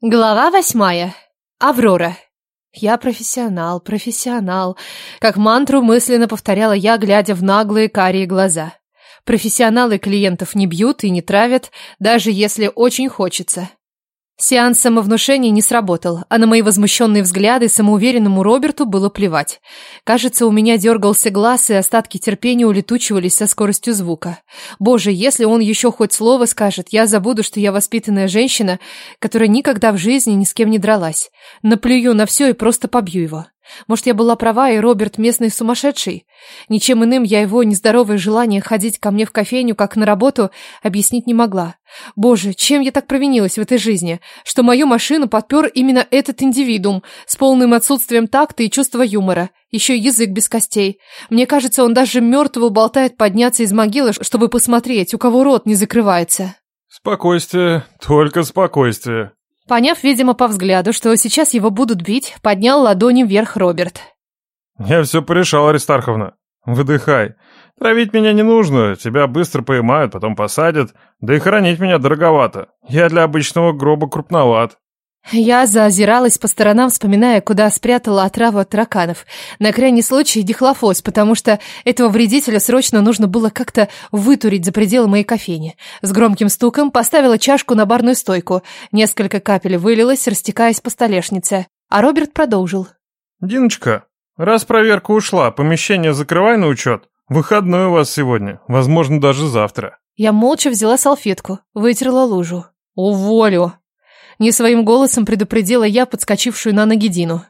Глава восьмая. Аврора. Я профессионал, профессионал. Как мантру мысленно повторяла я, глядя в наглые карие глаза. Профессионалы клиентов не бьют и не травят, даже если очень хочется. Сеанс самовнушения не сработал, а на мои возмущенные взгляды самоуверенному Роберту было плевать. Кажется, у меня дергался глаз, и остатки терпения улетучивались со скоростью звука. Боже, если он еще хоть слово скажет, я забуду, что я воспитанная женщина, которая никогда в жизни ни с кем не дралась. Наплюю на все и просто побью его. Может, я была права, и Роберт местный сумасшедший? Ничем иным я его нездоровое желание ходить ко мне в кофейню, как на работу, объяснить не могла. Боже, чем я так провинилась в этой жизни, что мою машину подпер именно этот индивидуум с полным отсутствием такта и чувства юмора, еще язык без костей. Мне кажется, он даже мертвого болтает подняться из могилы, чтобы посмотреть, у кого рот не закрывается. Спокойствие, только спокойствие. Поняв, видимо, по взгляду, что сейчас его будут бить, поднял ладони вверх Роберт. Я все порешал, Аристарховна. Выдыхай. Травить меня не нужно, тебя быстро поймают, потом посадят, да и хоронить меня дороговато. Я для обычного гроба крупноват. Я заозиралась по сторонам, вспоминая, куда спрятала отраву от тараканов. На крайний случай дихлофос, потому что этого вредителя срочно нужно было как-то вытурить за пределы моей кофейни. С громким стуком поставила чашку на барную стойку. Несколько капель вылилось, растекаясь по столешнице. А Роберт продолжил. «Диночка, раз проверка ушла, помещение закрывай на учет. Выходной у вас сегодня, возможно, даже завтра». Я молча взяла салфетку, вытерла лужу. «Уволю!» Не своим голосом предупредила я подскочившую на ноги Дину.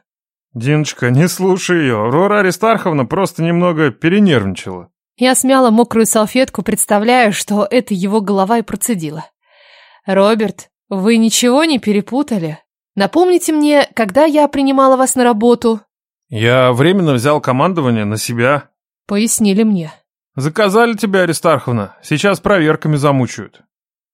«Диночка, не слушай ее. Рора Аристарховна просто немного перенервничала». Я смяла мокрую салфетку, представляя, что это его голова и процедила. «Роберт, вы ничего не перепутали? Напомните мне, когда я принимала вас на работу?» «Я временно взял командование на себя», — пояснили мне. «Заказали тебя, Аристарховна. Сейчас проверками замучают».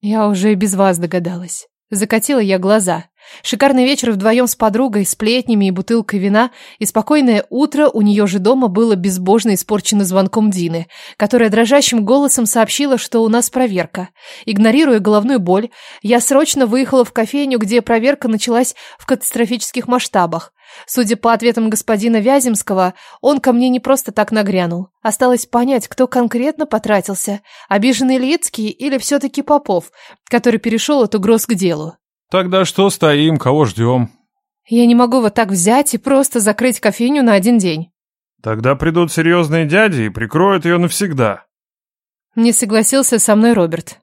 Я уже и без вас догадалась. Закатила я глаза. Шикарный вечер вдвоем с подругой, сплетнями и бутылкой вина, и спокойное утро у нее же дома было безбожно испорчено звонком Дины, которая дрожащим голосом сообщила, что у нас проверка. Игнорируя головную боль, я срочно выехала в кофейню, где проверка началась в катастрофических масштабах. Судя по ответам господина Вяземского, он ко мне не просто так нагрянул. Осталось понять, кто конкретно потратился, обиженный Ильицкий или все-таки Попов, который перешел от угроз к делу. «Тогда что стоим, кого ждем?» «Я не могу вот так взять и просто закрыть кофейню на один день». «Тогда придут серьезные дяди и прикроют ее навсегда». Не согласился со мной Роберт.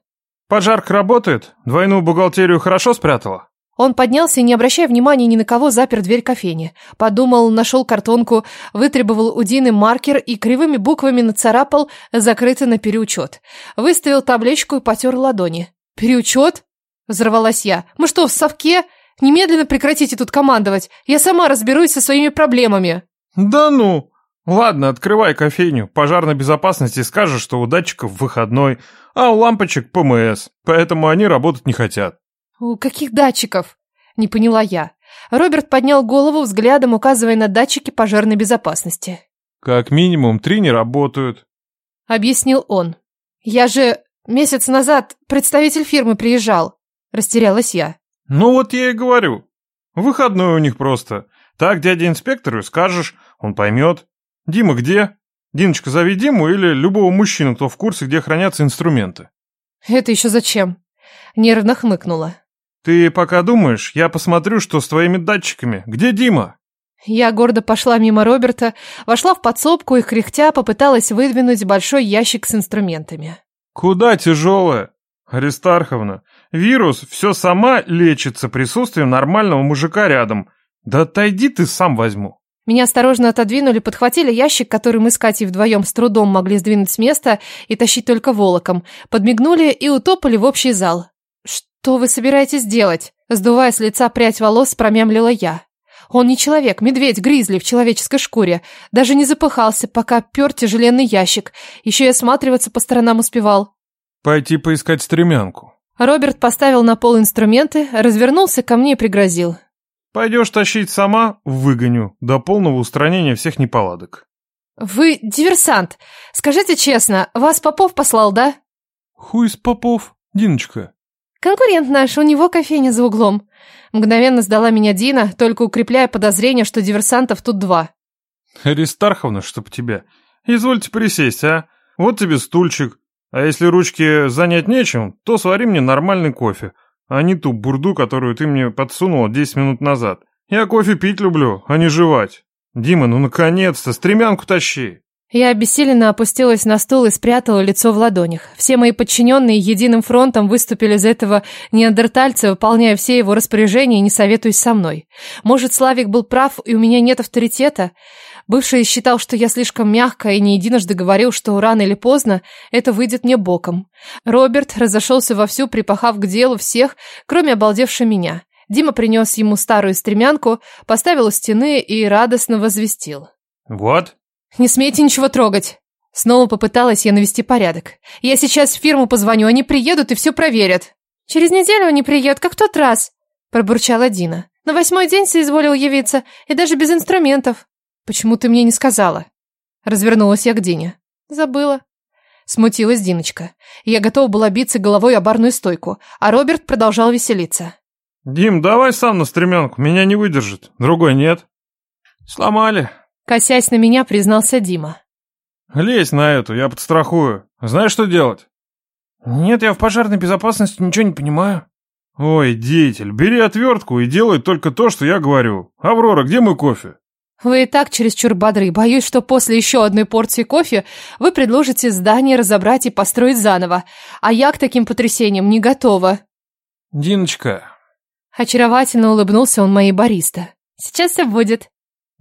«Пожарка работает? Двойную бухгалтерию хорошо спрятала?» Он поднялся и, не обращая внимания ни на кого, запер дверь кофейни. Подумал, нашел картонку, вытребовал у Дины маркер и кривыми буквами нацарапал «Закрыто на переучет». Выставил табличку и потер ладони. «Переучет?» – взорвалась я. «Мы что, в совке? Немедленно прекратите тут командовать. Я сама разберусь со своими проблемами». «Да ну! Ладно, открывай кофейню. Пожарной безопасности скажешь, что у датчиков выходной, а у лампочек ПМС, поэтому они работать не хотят». «У каких датчиков?» – не поняла я. Роберт поднял голову, взглядом указывая на датчики пожарной безопасности. «Как минимум три не работают», – объяснил он. «Я же месяц назад представитель фирмы приезжал», – растерялась я. «Ну вот я и говорю. Выходной у них просто. Так дяде инспектору скажешь, он поймет. Дима где? Диночка, зови Диму или любого мужчину, кто в курсе, где хранятся инструменты». «Это еще зачем?» Нервно хмыкнула. «Ты пока думаешь, я посмотрю, что с твоими датчиками. Где Дима?» Я гордо пошла мимо Роберта, вошла в подсобку и, кряхтя, попыталась выдвинуть большой ящик с инструментами. «Куда тяжелое? Аристарховна, вирус все сама лечится присутствием нормального мужика рядом. Да отойди ты, сам возьму». Меня осторожно отодвинули, подхватили ящик, который мы с Катей вдвоем с трудом могли сдвинуть с места и тащить только волоком, подмигнули и утопали в общий зал. «Что вы собираетесь делать?» Сдувая с лица прядь волос, промямлила я. Он не человек, медведь, гризли в человеческой шкуре. Даже не запыхался, пока пер тяжеленный ящик. Еще и осматриваться по сторонам успевал. «Пойти поискать стремянку». Роберт поставил на пол инструменты, развернулся ко мне и пригрозил. «Пойдешь тащить сама, выгоню, до полного устранения всех неполадок». «Вы диверсант. Скажите честно, вас Попов послал, да?» «Хуй с Попов, Диночка». Конкурент наш, у него кофейня за углом. Мгновенно сдала меня Дина, только укрепляя подозрение, что диверсантов тут два. Аристарховна, чтоб тебя. Извольте присесть, а? Вот тебе стульчик. А если ручки занять нечем, то свари мне нормальный кофе, а не ту бурду, которую ты мне подсунула 10 минут назад. Я кофе пить люблю, а не жевать. Дима, ну наконец-то, стремянку тащи. Я обессиленно опустилась на стул и спрятала лицо в ладонях. Все мои подчиненные единым фронтом выступили из этого неандертальца, выполняя все его распоряжения и не советуясь со мной. Может, Славик был прав, и у меня нет авторитета? Бывший считал, что я слишком мягкая, и не единожды говорил, что рано или поздно это выйдет мне боком. Роберт разошелся вовсю, припахав к делу всех, кроме обалдевшей меня. Дима принес ему старую стремянку, поставил у стены и радостно возвестил. Вот, «Не смейте ничего трогать!» Снова попыталась я навести порядок. «Я сейчас в фирму позвоню, они приедут и все проверят». «Через неделю они приедут, как в тот раз», пробурчала Дина. «На восьмой день соизволил явиться, и даже без инструментов». «Почему ты мне не сказала?» Развернулась я к Дине. «Забыла». Смутилась Диночка. Я готова была биться головой о барную стойку, а Роберт продолжал веселиться. «Дим, давай сам на стремянку, меня не выдержит. Другой нет». «Сломали», Косясь на меня, признался Дима. «Лезь на эту, я подстрахую. Знаешь, что делать?» «Нет, я в пожарной безопасности ничего не понимаю». «Ой, деятель, бери отвертку и делай только то, что я говорю. Аврора, где мой кофе?» Вы и так чересчур бодры. Боюсь, что после еще одной порции кофе вы предложите здание разобрать и построить заново. А я к таким потрясениям не готова. Диночка. Очаровательно улыбнулся он моей бариста. Сейчас все будет.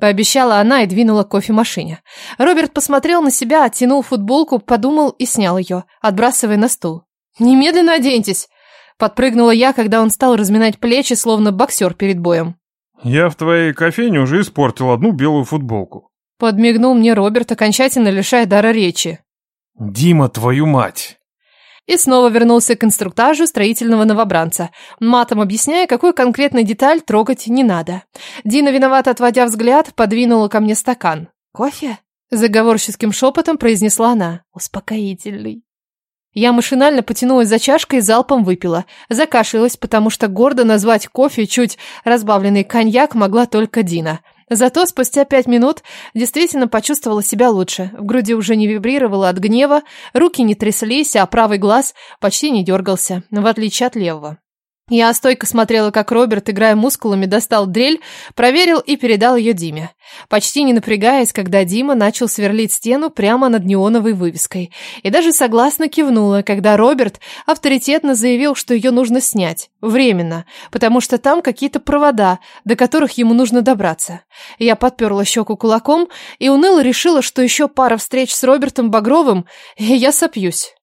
Пообещала она и двинула к кофемашине. Роберт посмотрел на себя, оттянул футболку, подумал и снял ее, отбрасывая на стул. «Немедленно оденьтесь!» Подпрыгнула я, когда он стал разминать плечи, словно боксер перед боем. «Я в твоей кофейне уже испортил одну белую футболку». Подмигнул мне Роберт, окончательно лишая дара речи. «Дима, твою мать!» И снова вернулся к инструктажу строительного новобранца, матом объясняя, какую конкретную деталь трогать не надо. Дина, виновато отводя взгляд, подвинула ко мне стакан. «Кофе?» – заговорческим шепотом произнесла она. «Успокоительный». Я машинально потянулась за чашкой и залпом выпила. Закашлялась, потому что гордо назвать кофе чуть разбавленный коньяк могла только Дина – Зато спустя пять минут действительно почувствовала себя лучше. В груди уже не вибрировало от гнева, руки не тряслись, а правый глаз почти не дергался, в отличие от левого. Я стойко смотрела, как Роберт, играя мускулами, достал дрель, проверил и передал ее Диме. Почти не напрягаясь, когда Дима начал сверлить стену прямо над неоновой вывеской. И даже согласно кивнула, когда Роберт авторитетно заявил, что ее нужно снять. Временно. Потому что там какие-то провода, до которых ему нужно добраться. Я подперла щеку кулаком и уныло решила, что еще пара встреч с Робертом Багровым, и я сопьюсь.